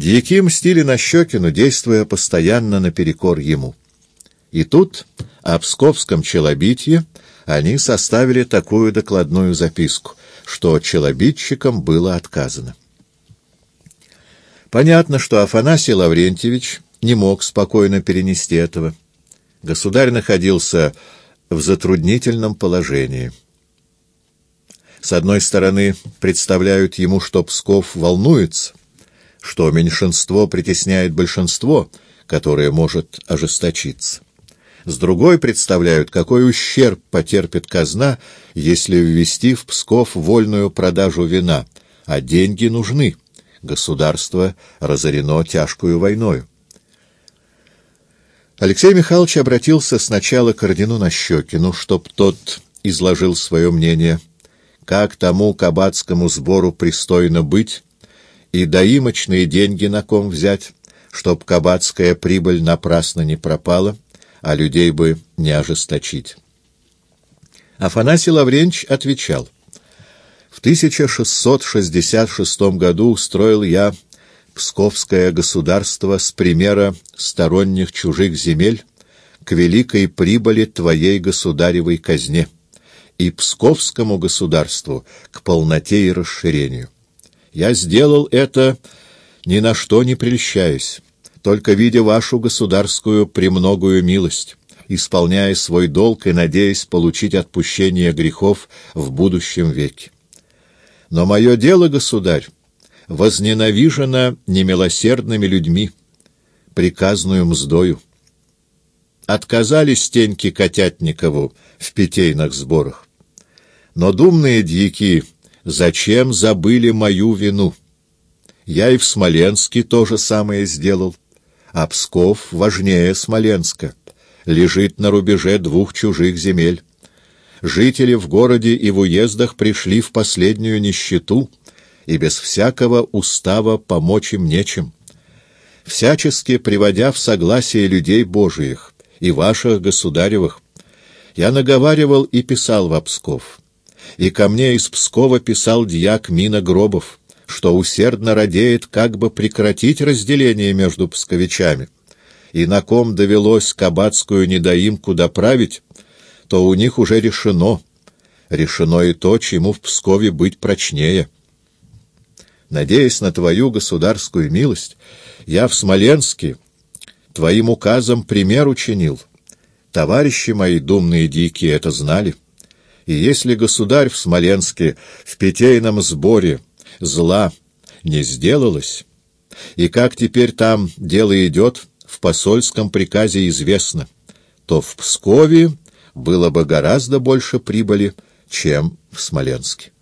Дьяки мстили Нащекину, действуя постоянно наперекор ему. И тут о псковском челобитье они составили такую докладную записку, что челобитчикам было отказано. Понятно, что Афанасий Лаврентьевич не мог спокойно перенести этого. Государь находился в затруднительном положении. С одной стороны, представляют ему, что Псков волнуется, что меньшинство притесняет большинство, которое может ожесточиться. С другой представляют, какой ущерб потерпит казна, если ввести в Псков вольную продажу вина, а деньги нужны. Государство разорено тяжкую войною. Алексей Михайлович обратился сначала к ордену Нащекину, чтоб тот изложил свое мнение, как тому кабацкому сбору пристойно быть, и доимочные деньги на ком взять, чтоб кабацкая прибыль напрасно не пропала, а людей бы не ожесточить. Афанасий Лавренч отвечал, «В 1666 году устроил я Псковское государство с примера сторонних чужих земель к великой прибыли твоей государевой казне и Псковскому государству к полноте и расширению. Я сделал это ни на что не прельщаясь, только видя вашу государскую премногую милость, исполняя свой долг и надеясь получить отпущение грехов в будущем веке. Но мое дело, государь, возненавижено немилосердными людьми, приказную мздою. Отказали Стеньки Котятникову в питейных сборах. Но думные дьяки зачем забыли мою вину? Я и в Смоленске то же самое сделал а Псков важнее Смоленска, лежит на рубеже двух чужих земель. Жители в городе и в уездах пришли в последнюю нищету, и без всякого устава помочь им нечем. Всячески приводя в согласие людей Божиих и ваших государевых, я наговаривал и писал в Псков, и ко мне из Пскова писал дьяк Мина Гробов, что усердно радеет как бы прекратить разделение между псковичами, и на ком довелось кабацкую недоимку доправить, то у них уже решено, решено и то, чему в Пскове быть прочнее. Надеясь на твою государскую милость, я в Смоленске твоим указом пример учинил. Товарищи мои думные дикие это знали. И если государь в Смоленске в питейном сборе зла не сделалось, и как теперь там дело идет, в посольском приказе известно, то в Пскове было бы гораздо больше прибыли, чем в Смоленске.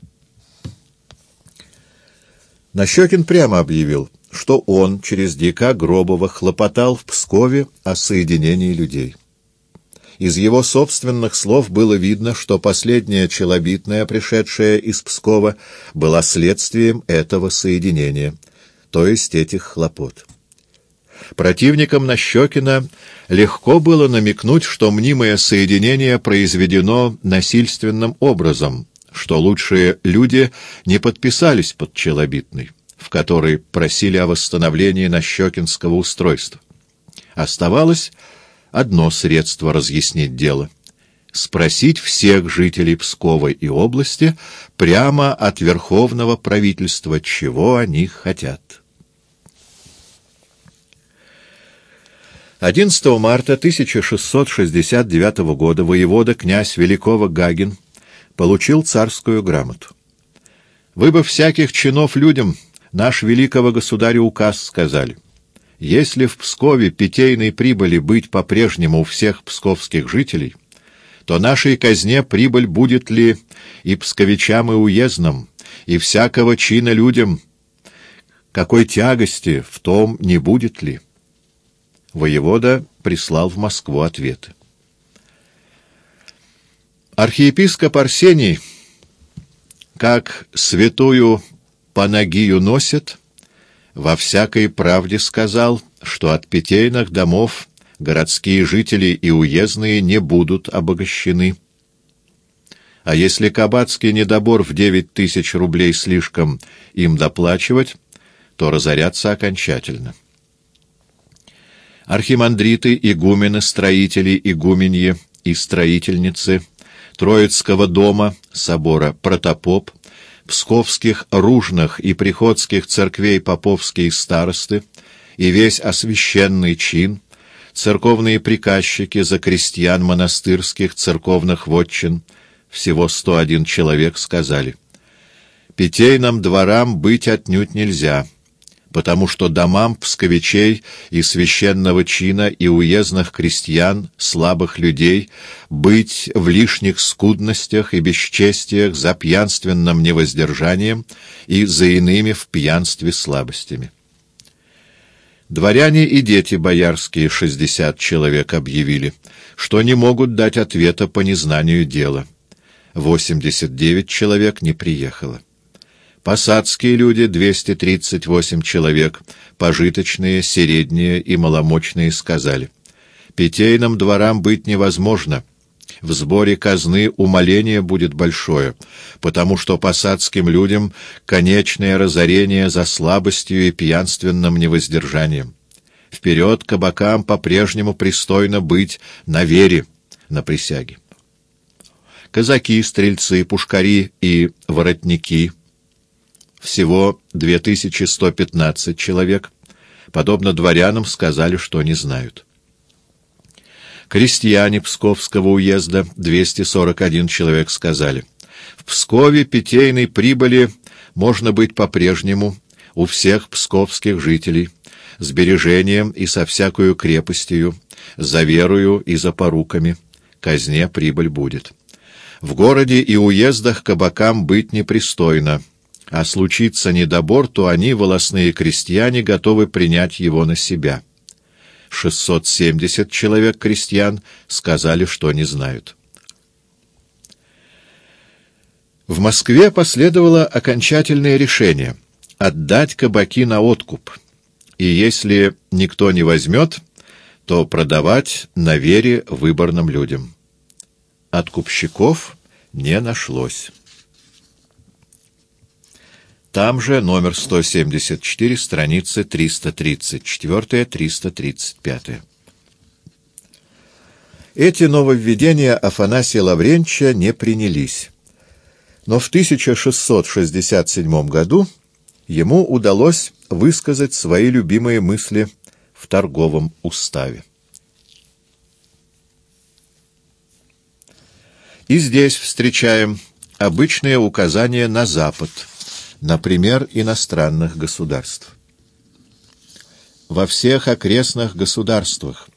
Нащекин прямо объявил, что он через дика Гробова хлопотал в Пскове о соединении людей. Из его собственных слов было видно, что последняя челобитная, пришедшая из Пскова, была следствием этого соединения, то есть этих хлопот. Противникам Нащекина легко было намекнуть, что мнимое соединение произведено насильственным образом, что лучшие люди не подписались под челобитной, в которой просили о восстановлении Нащекинского устройства. Оставалось одно средство разъяснить дело — спросить всех жителей Пскова и области прямо от Верховного правительства, чего они хотят. 11 марта 1669 года воевода князь Великого Гагин получил царскую грамоту. «Вы бы всяких чинов людям наш великого государя указ сказали». Если в Пскове питейной прибыли быть по-прежнему у всех псковских жителей, то нашей казне прибыль будет ли и псковичам, и уездным, и всякого чина людям, какой тягости в том не будет ли? Воевода прислал в Москву ответы. Архиепископ Арсений, как святую Панагию носит, во всякой правде сказал, что от питейных домов городские жители и уездные не будут обогащены. А если кабацкий недобор в девять тысяч рублей слишком им доплачивать, то разорятся окончательно. Архимандриты, игумены, строители, игуменьи и строительницы Троицкого дома, собора Протопоп, псковских ружных и приходских церквей поповские старосты и весь освященный чин, церковные приказчики за крестьян монастырских церковных вотчин, всего сто один человек, сказали, «Питейным дворам быть отнюдь нельзя» потому что домам псковичей и священного чина и уездных крестьян, слабых людей, быть в лишних скудностях и бесчестиях за пьянственным невоздержанием и за иными в пьянстве слабостями. Дворяне и дети боярские, шестьдесят человек, объявили, что не могут дать ответа по незнанию дела. Восемьдесят девять человек не приехало. Посадские люди — 238 человек, пожиточные, средние и маломощные сказали. Питейным дворам быть невозможно. В сборе казны умоление будет большое, потому что посадским людям конечное разорение за слабостью и пьянственным невоздержанием. Вперед кабакам по-прежнему пристойно быть на вере, на присяге. Казаки, стрельцы, пушкари и воротники — всего 2115 человек, подобно дворянам, сказали, что не знают. Крестьяне Псковского уезда, 241 человек, сказали, в Пскове питейной прибыли можно быть по-прежнему у всех псковских жителей, с бережением и со всякою крепостью, за верою и за поруками. Казне прибыль будет. В городе и уездах кабакам быть непристойно, а случится недобор, то они, волосные крестьяне, готовы принять его на себя. 670 человек крестьян сказали, что не знают. В Москве последовало окончательное решение — отдать кабаки на откуп, и если никто не возьмет, то продавать на вере выборным людям. Откупщиков не нашлось. Там же номер 174, страницы 334-335. Эти нововведения Афанасия Лавренча не принялись. Но в 1667 году ему удалось высказать свои любимые мысли в торговом уставе. И здесь встречаем обычные указания на Запад – например, иностранных государств. Во всех окрестных государствах